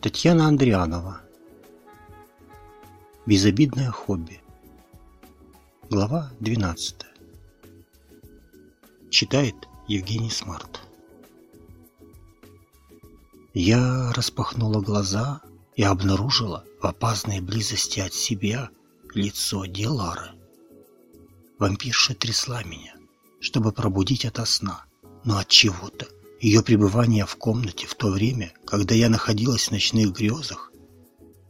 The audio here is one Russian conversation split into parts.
Татьяна Андрианова. Безобидное хобби. Глава 12. Читает Евгений Смарт. Я распахнула глаза и обнаружила в опасной близости от себя лицо Делары. Вампирша трясла меня, чтобы пробудить ото сна, но от чего-то ее пребывание в комнате в то время, когда я находилась в ночных грезах,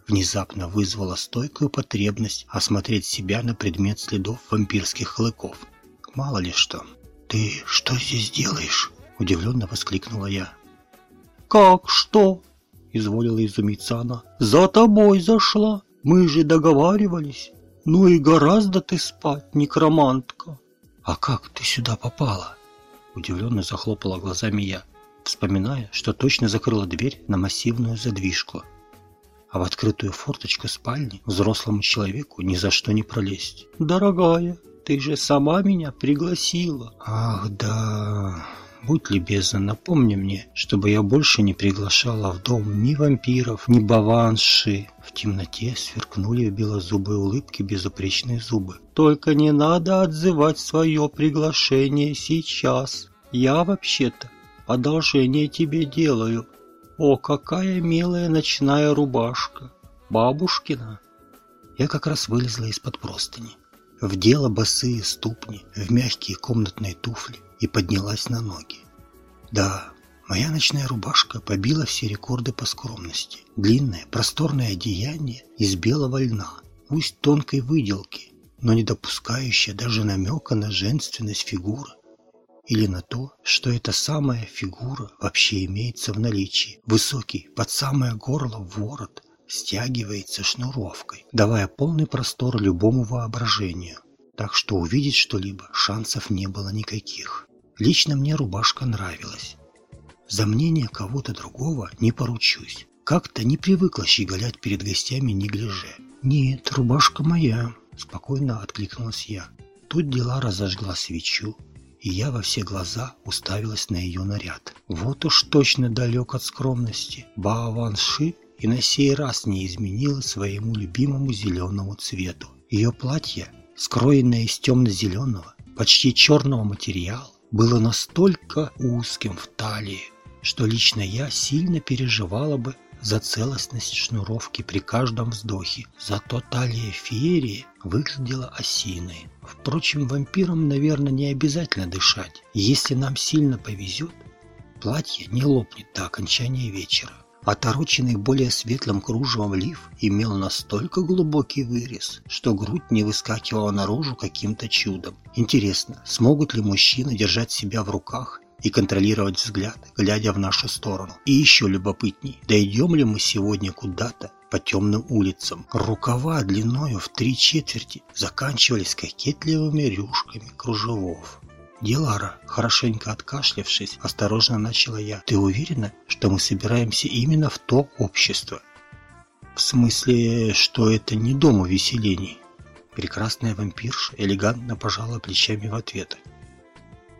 внезапно вызвало стойкую потребность осмотреть себя на предмет следов вампирских клыков. Мало ли что. «Ты что здесь делаешь?» – удивленно воскликнула я. «Как что?» – изволила изумиться она. «За тобой зашла. Мы же договаривались. Ну и гораздо ты спать, некромантка». «А как ты сюда попала?» Удивленно захлопала глазами я, вспоминая, что точно закрыла дверь на массивную задвижку. А в открытую форточку спальни взрослому человеку ни за что не пролезть. «Дорогая, ты же сама меня пригласила». «Ах, да...» Будь любезна, напомни мне, чтобы я больше не приглашала в дом ни вампиров, ни баванши. В темноте сверкнули в белозубые улыбки безупречные зубы. Только не надо отзывать свое приглашение сейчас. Я вообще-то одолжение тебе делаю. О, какая милая ночная рубашка. Бабушкина. Я как раз вылезла из-под простыни. Вдела босые ступни в мягкие комнатные туфли и поднялась на ноги. Да, моя ночная рубашка побила все рекорды по скромности. Длинное, просторное одеяние из белого льна, пусть тонкой выделки, но не допускающая даже намека на женственность фигуры или на то, что эта самая фигура вообще имеется в наличии. Высокий, под самое горло ворот стягивается шнуровкой, давая полный простор любому воображению. Так что увидеть что-либо шансов не было никаких. Лично мне рубашка нравилась. За мнение кого-то другого не поручусь. Как-то не привыкла щеголять перед гостями неглиже. «Нет, рубашка моя», – спокойно откликнулась я. Тут дела разожгла свечу, и я во все глаза уставилась на ее наряд. Вот уж точно далек от скромности. Бааван Ши и на сей раз не изменила своему любимому зеленому цвету. Ее платье, скроенное из темно-зеленого, почти черного материала, было настолько узким в талии, что лично я сильно переживала бы за целостность шнуровки при каждом вздохе. Зато талия феерии выглядела осиной. Впрочем, вампирам, наверное, не обязательно дышать. Если нам сильно повезет, платье не лопнет до окончания вечера. Отороченный более светлым кружевом лиф имел настолько глубокий вырез, что грудь не выскакивала наружу каким-то чудом. Интересно, смогут ли мужчины держать себя в руках и контролировать взгляд, глядя в нашу сторону? И еще любопытней, дойдем ли мы сегодня куда-то по темным улицам. Рукава длиною в три четверти заканчивались кокетливыми рюшками кружевов. «Дилара», хорошенько откашлявшись, осторожно начала я. «Ты уверена, что мы собираемся именно в то общество?» «В смысле, что это не дом увеселений?» Прекрасная вампирша элегантно пожала плечами в ответ.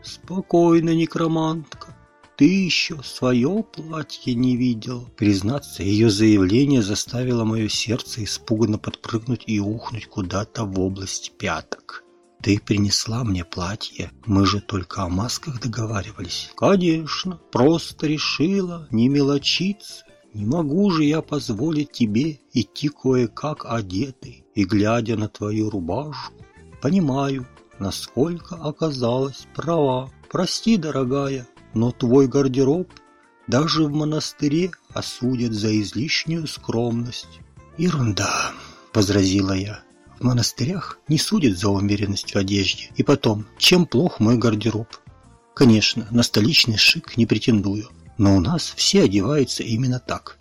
«Спокойно, некромантка. Ты еще свое платье не видел». Признаться, ее заявление заставило мое сердце испуганно подпрыгнуть и ухнуть куда-то в область пяток. Ты принесла мне платье, мы же только о масках договаривались. Конечно, просто решила не мелочиться. Не могу же я позволить тебе идти кое-как одетый и глядя на твою рубашку. Понимаю, насколько оказалась права. Прости, дорогая, но твой гардероб даже в монастыре осудят за излишнюю скромность. Ерунда, возразила я. В монастырях не судят за умеренность в одежде. И потом, чем плох мой гардероб? Конечно, на столичный шик не претендую, но у нас все одеваются именно так.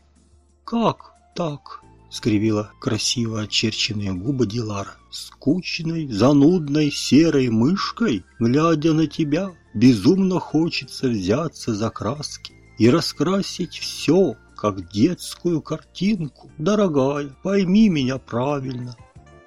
Как так? Скривила красиво очерченные губы Дилара. Скучной, занудной серой мышкой, глядя на тебя, безумно хочется взяться за краски и раскрасить все, как детскую картинку. Дорогая, пойми меня правильно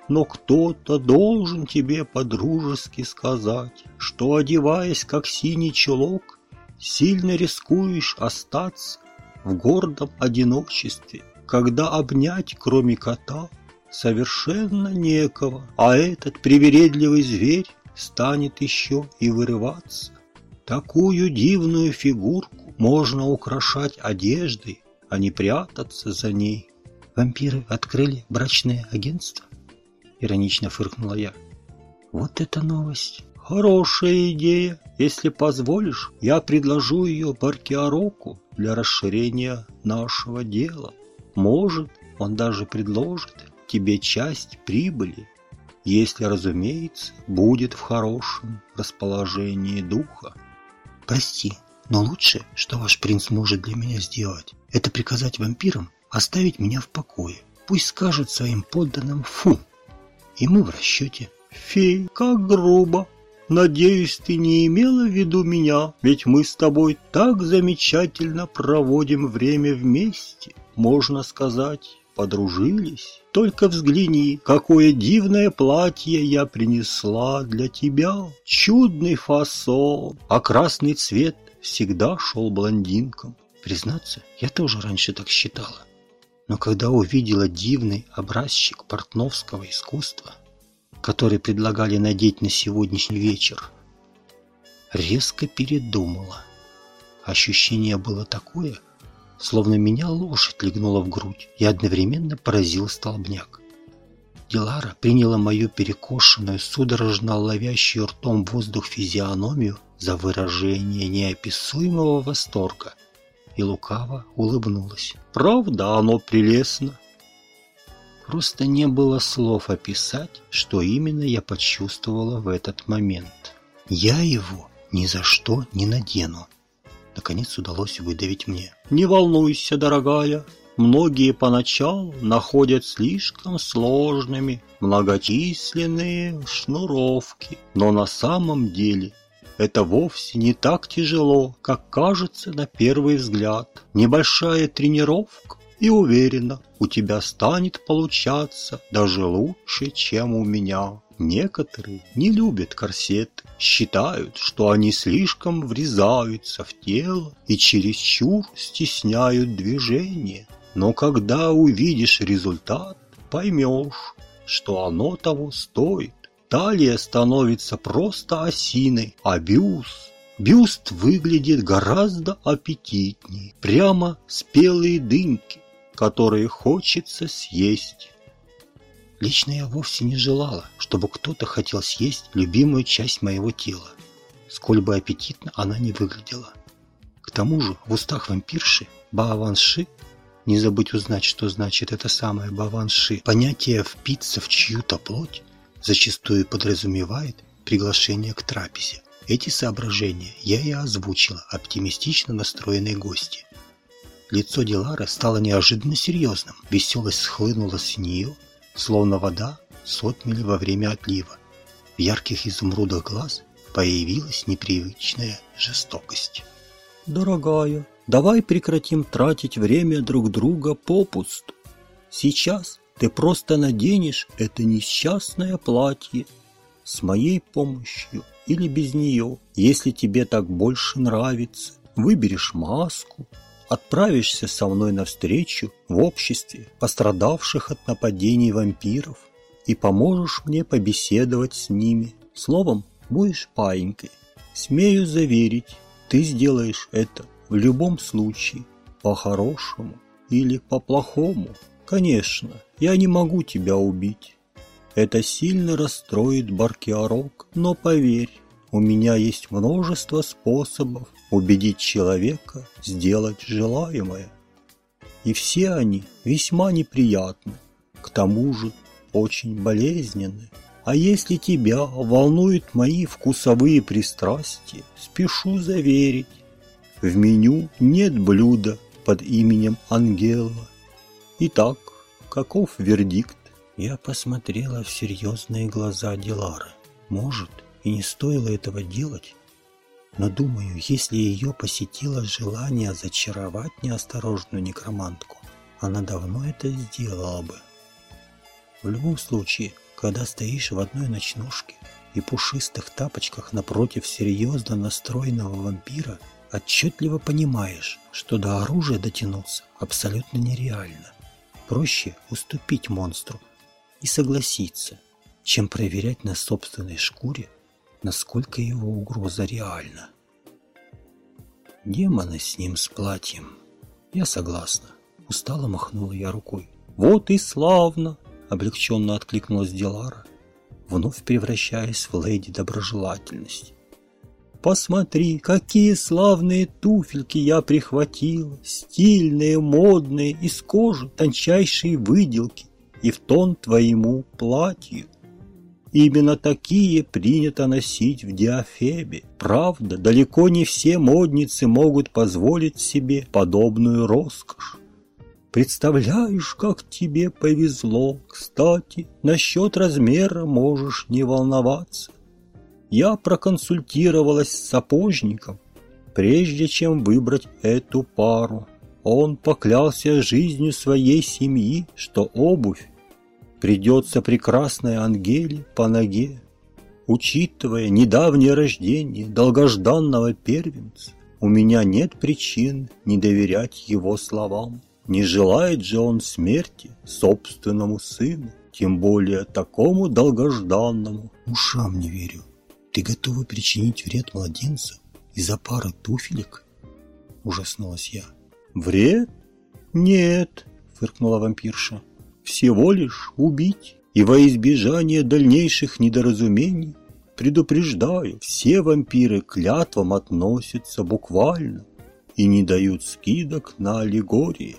но кто-то должен тебе подружески сказать, что, одеваясь как синий чулок, сильно рискуешь остаться в гордом одиночестве. Когда обнять, кроме кота, совершенно некого, а этот привередливый зверь станет еще и вырываться. Такую дивную фигурку можно украшать одеждой, а не прятаться за ней. Вампиры открыли брачное агентство? Иронично фыркнула я. Вот это новость. Хорошая идея. Если позволишь, я предложу ее Баркиароку для расширения нашего дела. Может, он даже предложит тебе часть прибыли, если, разумеется, будет в хорошем расположении духа. Прости, но лучшее, что ваш принц может для меня сделать, это приказать вампирам оставить меня в покое. Пусть скажут своим подданным «фу», и мы в расчете. Фей, как грубо. Надеюсь, ты не имела в виду меня, ведь мы с тобой так замечательно проводим время вместе. Можно сказать, подружились. Только взгляни, какое дивное платье я принесла для тебя. Чудный фасон, а красный цвет всегда шел блондинкам. Признаться, я тоже раньше так считала. Но когда увидела дивный образчик портновского искусства, который предлагали надеть на сегодняшний вечер, резко передумала. Ощущение было такое, словно меня лошадь легнула в грудь и одновременно поразил столбняк. Дилара приняла мою перекошенную, судорожно ловящую ртом воздух физиономию за выражение неописуемого восторга и лукаво улыбнулась. «Правда, оно прелестно!» Просто не было слов описать, что именно я почувствовала в этот момент. Я его ни за что не надену. Наконец удалось выдавить мне. «Не волнуйся, дорогая, многие поначалу находят слишком сложными многочисленные шнуровки, но на самом деле это вовсе не так тяжело, как кажется на первый взгляд. Небольшая тренировка, и уверена, у тебя станет получаться даже лучше, чем у меня. Некоторые не любят корсет, считают, что они слишком врезаются в тело и чересчур стесняют движение. Но когда увидишь результат, поймешь, что оно того стоит. Талия становится просто осиной, а бюст Бюст выглядит гораздо аппетитнее, прямо спелые дынки, которые хочется съесть. Лично я вовсе не желала, чтобы кто-то хотел съесть любимую часть моего тела, сколь бы аппетитно она не выглядела. К тому же в устах вампирши Бааванши не забыть узнать, что значит это самое Баванши. Понятие «впиться в чью-то плоть» зачастую подразумевает приглашение к трапезе. Эти соображения я и озвучила оптимистично настроенной гости. Лицо Дилара стало неожиданно серьезным. Веселость схлынула с нее, словно вода с отмели во время отлива. В ярких изумрудах глаз появилась непривычная жестокость. «Дорогая, давай прекратим тратить время друг друга попусту. Сейчас ты просто наденешь это несчастное платье с моей помощью или без нее. Если тебе так больше нравится, выберешь маску, отправишься со мной навстречу в обществе пострадавших от нападений вампиров и поможешь мне побеседовать с ними. Словом, будешь паинькой. Смею заверить, ты сделаешь это в любом случае, по-хорошему или по-плохому. Конечно, я не могу тебя убить. Это сильно расстроит Баркиарок, но поверь, у меня есть множество способов убедить человека сделать желаемое. И все они весьма неприятны, к тому же очень болезненны. А если тебя волнуют мои вкусовые пристрастия, спешу заверить, в меню нет блюда под именем Ангела. Итак, каков вердикт? Я посмотрела в серьезные глаза Дилары. Может, и не стоило этого делать, но думаю, если ее посетило желание зачаровать неосторожную некромантку, она давно это сделала бы. В любом случае, когда стоишь в одной ночнушке и пушистых тапочках напротив серьезно настроенного вампира, отчетливо понимаешь, что до оружия дотянуться абсолютно нереально. Проще уступить монстру и согласиться, чем проверять на собственной шкуре, насколько его угроза реальна. Демоны с ним с платьем. Я согласна. Устало махнула я рукой. Вот и славно! Облегченно откликнулась Дилара, вновь превращаясь в леди доброжелательность. Посмотри, какие славные туфельки я прихватила, стильные, модные, из кожи, тончайшие выделки и в тон твоему платью. Именно такие принято носить в Диафебе. Правда, далеко не все модницы могут позволить себе подобную роскошь. Представляешь, как тебе повезло. Кстати, насчет размера можешь не волноваться. Я проконсультировалась с сапожником, прежде чем выбрать эту пару. Он поклялся жизнью своей семьи, что обувь придется прекрасной Ангеле по ноге. Учитывая недавнее рождение долгожданного первенца, у меня нет причин не доверять его словам. Не желает же он смерти собственному сыну, тем более такому долгожданному. Ушам не верю. Ты готова причинить вред младенцу из-за пары туфелек? Ужаснулась я. Вред? Нет, фыркнула вампирша всего лишь убить. И во избежание дальнейших недоразумений предупреждаю, все вампиры клятвам относятся буквально и не дают скидок на аллегории,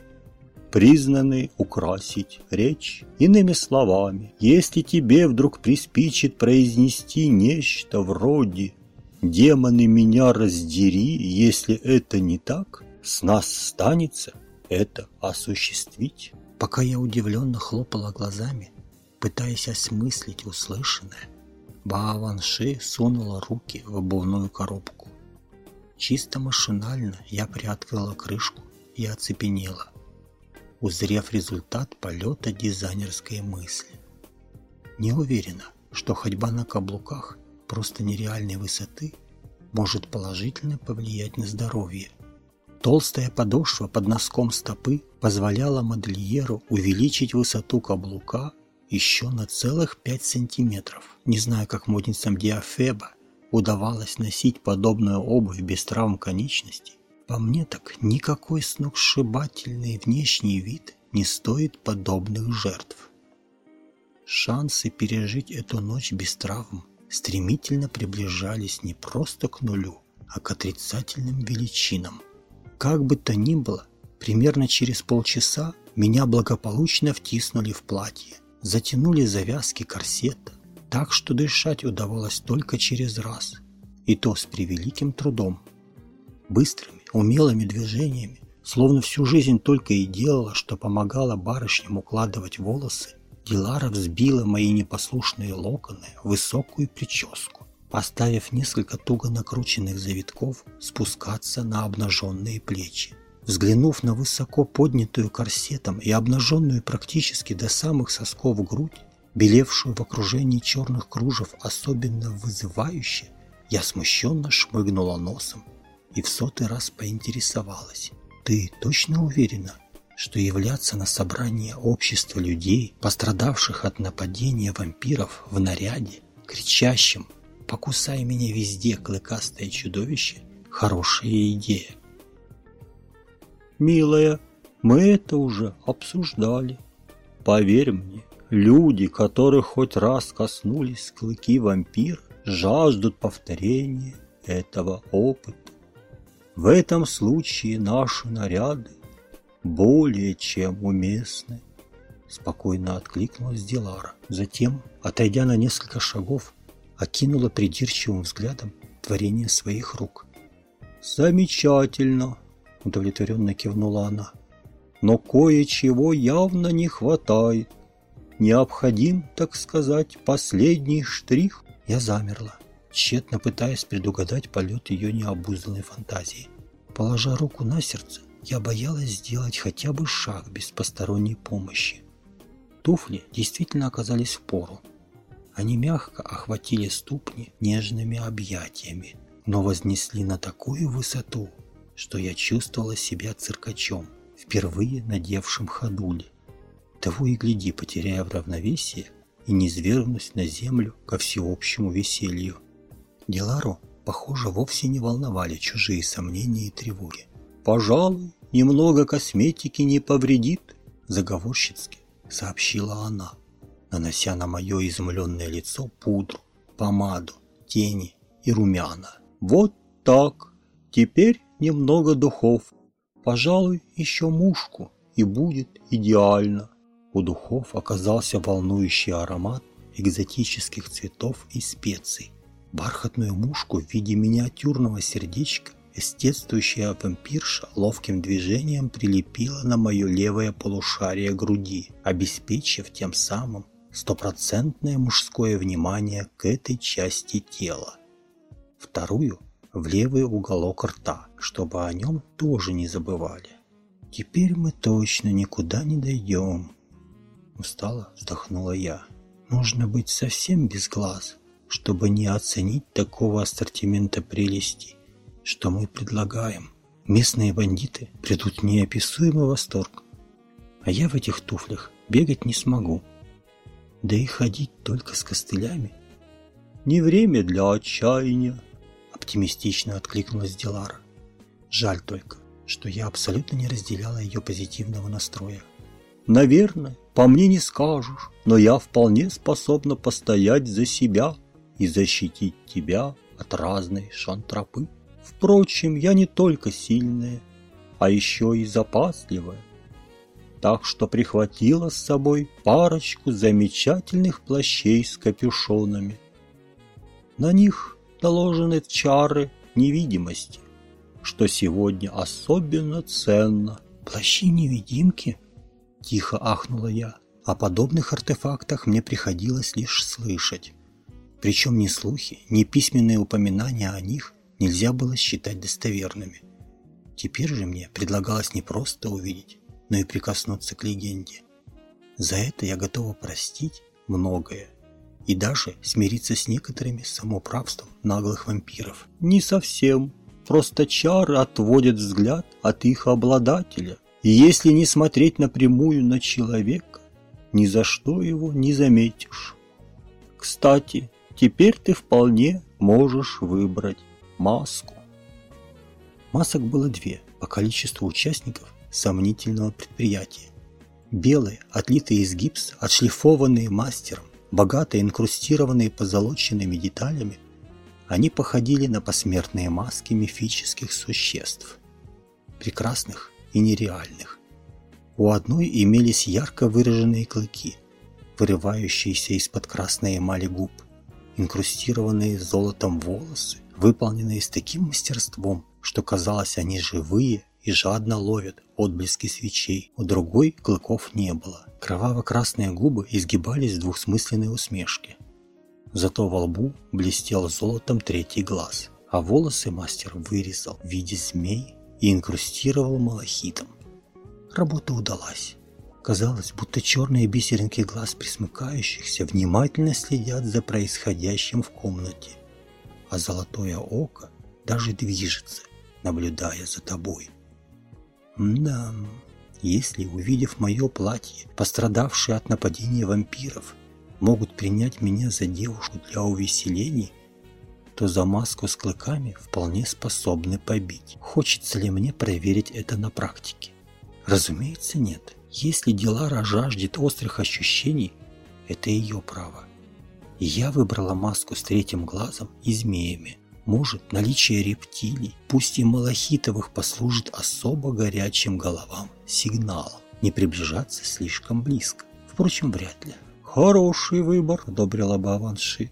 признанные украсить речь. Иными словами, если тебе вдруг приспичит произнести нечто вроде «демоны меня раздери», если это не так, с нас станется это осуществить. Пока я удивленно хлопала глазами, пытаясь осмыслить услышанное, Бааванши сунула руки в обувную коробку. Чисто машинально я приоткрыла крышку и оцепенела, узрев результат полета дизайнерской мысли. Не уверена, что ходьба на каблуках просто нереальной высоты может положительно повлиять на здоровье – Толстая подошва под носком стопы позволяла модельеру увеличить высоту каблука еще на целых 5 сантиметров. Не знаю, как модницам Диафеба удавалось носить подобную обувь без травм конечностей. По мне так никакой сногсшибательный внешний вид не стоит подобных жертв. Шансы пережить эту ночь без травм стремительно приближались не просто к нулю, а к отрицательным величинам – как бы то ни было, примерно через полчаса меня благополучно втиснули в платье, затянули завязки корсета, так что дышать удавалось только через раз, и то с превеликим трудом. Быстрыми, умелыми движениями, словно всю жизнь только и делала, что помогала барышням укладывать волосы, Дилара взбила мои непослушные локоны в высокую прическу оставив несколько туго накрученных завитков спускаться на обнаженные плечи. Взглянув на высоко поднятую корсетом и обнаженную практически до самых сосков грудь, белевшую в окружении черных кружев особенно вызывающе, я смущенно шмыгнула носом и в сотый раз поинтересовалась. «Ты точно уверена, что являться на собрание общества людей, пострадавших от нападения вампиров в наряде, кричащим Покусай меня везде, клыкастое чудовище. Хорошая идея. Милая, мы это уже обсуждали. Поверь мне, люди, которых хоть раз коснулись клыки вампира, жаждут повторения этого опыта. В этом случае наши наряды более чем уместны. Спокойно откликнулась Дилара. Затем, отойдя на несколько шагов, окинула придирчивым взглядом творение своих рук. «Замечательно!» – удовлетворенно кивнула она. «Но кое-чего явно не хватает. Необходим, так сказать, последний штрих». Я замерла, тщетно пытаясь предугадать полет ее необузданной фантазии. Положа руку на сердце, я боялась сделать хотя бы шаг без посторонней помощи. Туфли действительно оказались в пору, они мягко охватили ступни нежными объятиями, но вознесли на такую высоту, что я чувствовала себя циркачом, впервые надевшим ходули. Того и гляди, потеряя в равновесие и не низвергнусь на землю ко всеобщему веселью. Делару, похоже, вовсе не волновали чужие сомнения и тревоги. «Пожалуй, немного косметики не повредит», – заговорщицки сообщила она, нанося на мое изумленное лицо пудру, помаду, тени и румяна. «Вот так. Теперь немного духов. Пожалуй, еще мушку, и будет идеально». У духов оказался волнующий аромат экзотических цветов и специй. Бархатную мушку в виде миниатюрного сердечка эстетствующая вампирша ловким движением прилепила на мое левое полушарие груди, обеспечив тем самым стопроцентное мужское внимание к этой части тела. Вторую – в левый уголок рта, чтобы о нем тоже не забывали. Теперь мы точно никуда не дойдем. Устало вздохнула я. Нужно быть совсем без глаз, чтобы не оценить такого ассортимента прелестей, что мы предлагаем. Местные бандиты придут неописуемый восторг. А я в этих туфлях бегать не смогу. Да и ходить только с костылями. Не время для отчаяния, оптимистично откликнулась Дилара. Жаль только, что я абсолютно не разделяла ее позитивного настроя. Наверное, по мне не скажешь, но я вполне способна постоять за себя и защитить тебя от разной шантропы. Впрочем, я не только сильная, а еще и запасливая. Так что прихватила с собой парочку замечательных плащей с капюшонами. На них наложены чары невидимости, что сегодня особенно ценно. Плащи-невидимки? Тихо ахнула я. О подобных артефактах мне приходилось лишь слышать. Причем ни слухи, ни письменные упоминания о них нельзя было считать достоверными. Теперь же мне предлагалось не просто увидеть, но и прикоснуться к легенде. За это я готова простить многое и даже смириться с некоторыми самоуправством наглых вампиров. Не совсем. Просто чары отводят взгляд от их обладателя. И если не смотреть напрямую на человека, ни за что его не заметишь. Кстати, теперь ты вполне можешь выбрать маску. Масок было две по количеству участников сомнительного предприятия. Белые, отлитые из гипса, отшлифованные мастером, богато инкрустированные позолоченными деталями, они походили на посмертные маски мифических существ. Прекрасных и нереальных. У одной имелись ярко выраженные клыки, вырывающиеся из-под красной эмали губ, инкрустированные золотом волосы, выполненные с таким мастерством, что казалось, они живые и жадно ловят отблески свечей. У другой клыков не было. Кроваво-красные губы изгибались в двухсмысленной усмешке. Зато во лбу блестел золотом третий глаз, а волосы мастер вырезал в виде змей и инкрустировал малахитом. Работа удалась. Казалось, будто черные бисеринки глаз присмыкающихся внимательно следят за происходящим в комнате, а золотое око даже движется, наблюдая за тобой. Да, если, увидев мое платье, пострадавшие от нападения вампиров, могут принять меня за девушку для увеселений – то за маску с клыками вполне способны побить. Хочется ли мне проверить это на практике? Разумеется, нет. Если Дилара жаждет острых ощущений, это ее право. я выбрала маску с третьим глазом и змеями. Может, наличие рептилий, пусть и малахитовых, послужит особо горячим головам сигналом не приближаться слишком близко. Впрочем, вряд ли. «Хороший выбор», — одобрила Баванши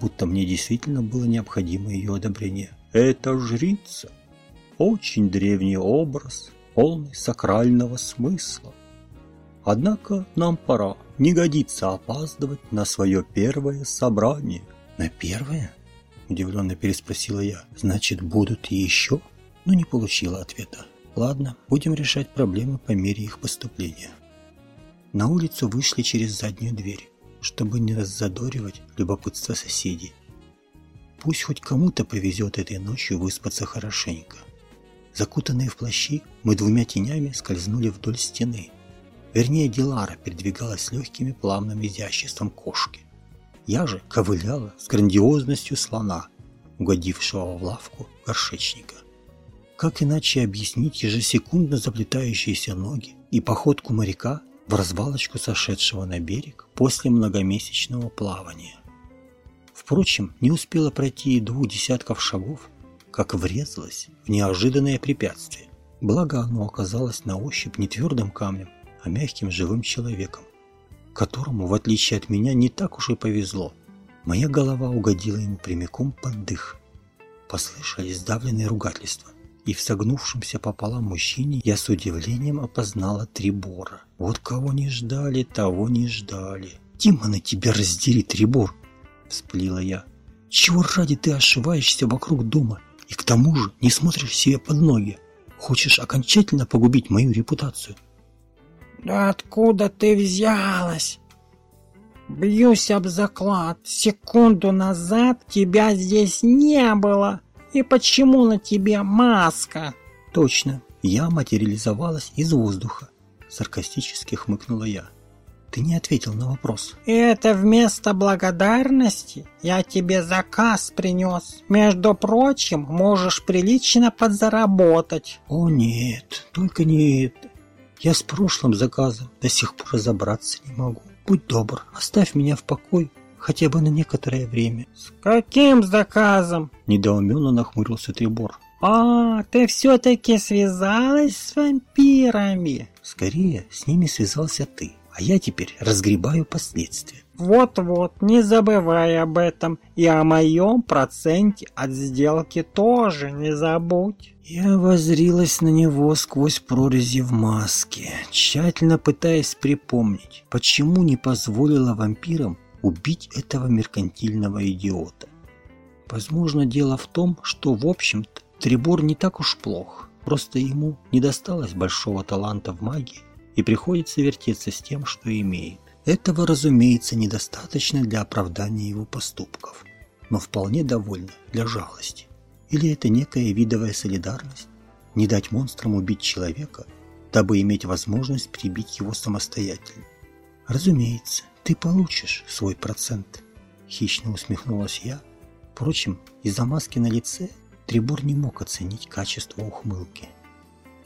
будто мне действительно было необходимо ее одобрение. Это жрица. Очень древний образ, полный сакрального смысла. Однако нам пора. Не годится опаздывать на свое первое собрание. На первое? Удивленно переспросила я. Значит, будут и еще? Но не получила ответа. Ладно, будем решать проблемы по мере их поступления. На улицу вышли через заднюю дверь чтобы не раззадоривать любопытство соседей. Пусть хоть кому-то повезет этой ночью выспаться хорошенько. Закутанные в плащи, мы двумя тенями скользнули вдоль стены. Вернее, Дилара передвигалась с легким и плавным изяществом кошки. Я же ковыляла с грандиозностью слона, угодившего в лавку горшечника. Как иначе объяснить ежесекундно заплетающиеся ноги и походку моряка в развалочку сошедшего на берег после многомесячного плавания? Впрочем, не успела пройти и двух десятков шагов, как врезалась в неожиданное препятствие. Благо оно оказалось на ощупь не твердым камнем, а мягким живым человеком, которому, в отличие от меня, не так уж и повезло. Моя голова угодила ему прямиком под дых. Послышались сдавленные ругательства и в согнувшемся пополам мужчине я с удивлением опознала Трибора. Вот кого не ждали, того не ждали. «Демоны тебя раздери, Трибор!» – всплила я. «Чего ради ты ошиваешься вокруг дома и к тому же не смотришь себе под ноги? Хочешь окончательно погубить мою репутацию?» «Да откуда ты взялась?» «Бьюсь об заклад. Секунду назад тебя здесь не было!» И почему на тебе маска? Точно, я материализовалась из воздуха. Саркастически хмыкнула я. Ты не ответил на вопрос. Это вместо благодарности я тебе заказ принес. Между прочим, можешь прилично подзаработать. О нет, только не это. Я с прошлым заказом до сих пор разобраться не могу. Будь добр, оставь меня в покое хотя бы на некоторое время. С каким заказом? Недоуменно нахмурился Трибор. А, ты все-таки связалась с вампирами? Скорее, с ними связался ты, а я теперь разгребаю последствия. Вот-вот, не забывай об этом, и о моем проценте от сделки тоже не забудь. Я возрилась на него сквозь прорези в маске, тщательно пытаясь припомнить, почему не позволила вампирам убить этого меркантильного идиота. Возможно, дело в том, что, в общем-то, Трибор не так уж плох, просто ему не досталось большого таланта в магии и приходится вертеться с тем, что имеет. Этого, разумеется, недостаточно для оправдания его поступков, но вполне довольно для жалости. Или это некая видовая солидарность? Не дать монстрам убить человека, дабы иметь возможность прибить его самостоятельно? Разумеется, ты получишь свой процент. Хищно усмехнулась я. Впрочем, из-за маски на лице Трибор не мог оценить качество ухмылки.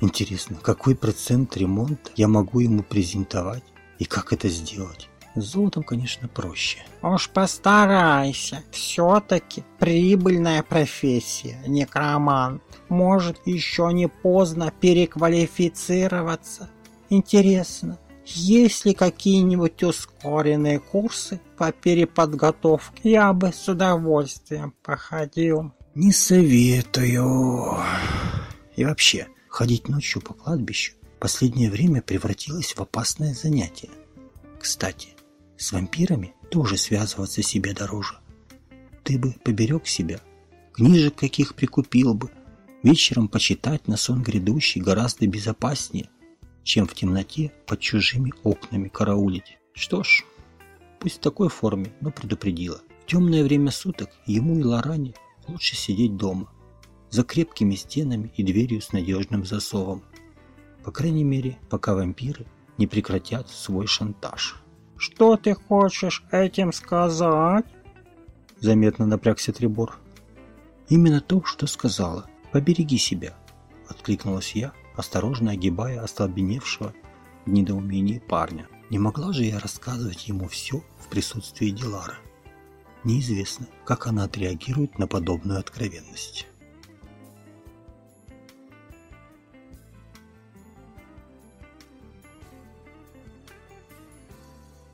Интересно, какой процент ремонта я могу ему презентовать и как это сделать? С золотом, конечно, проще. Уж постарайся. Все-таки прибыльная профессия, некромант. Может, еще не поздно переквалифицироваться. Интересно, есть ли какие-нибудь ускоренные курсы по переподготовке? Я бы с удовольствием походил. Не советую. И вообще, ходить ночью по кладбищу последнее время превратилось в опасное занятие. Кстати, с вампирами тоже связываться себе дороже. Ты бы поберег себя, книжек каких прикупил бы, вечером почитать на сон грядущий гораздо безопаснее – чем в темноте под чужими окнами караулить. Что ж, пусть в такой форме, но предупредила. В темное время суток ему и Лоране лучше сидеть дома, за крепкими стенами и дверью с надежным засовом. По крайней мере, пока вампиры не прекратят свой шантаж. «Что ты хочешь этим сказать?» Заметно напрягся Трибор. «Именно то, что сказала. Побереги себя», — откликнулась я, осторожно огибая остолбеневшего в недоумении парня. Не могла же я рассказывать ему все в присутствии Дилара. Неизвестно, как она отреагирует на подобную откровенность.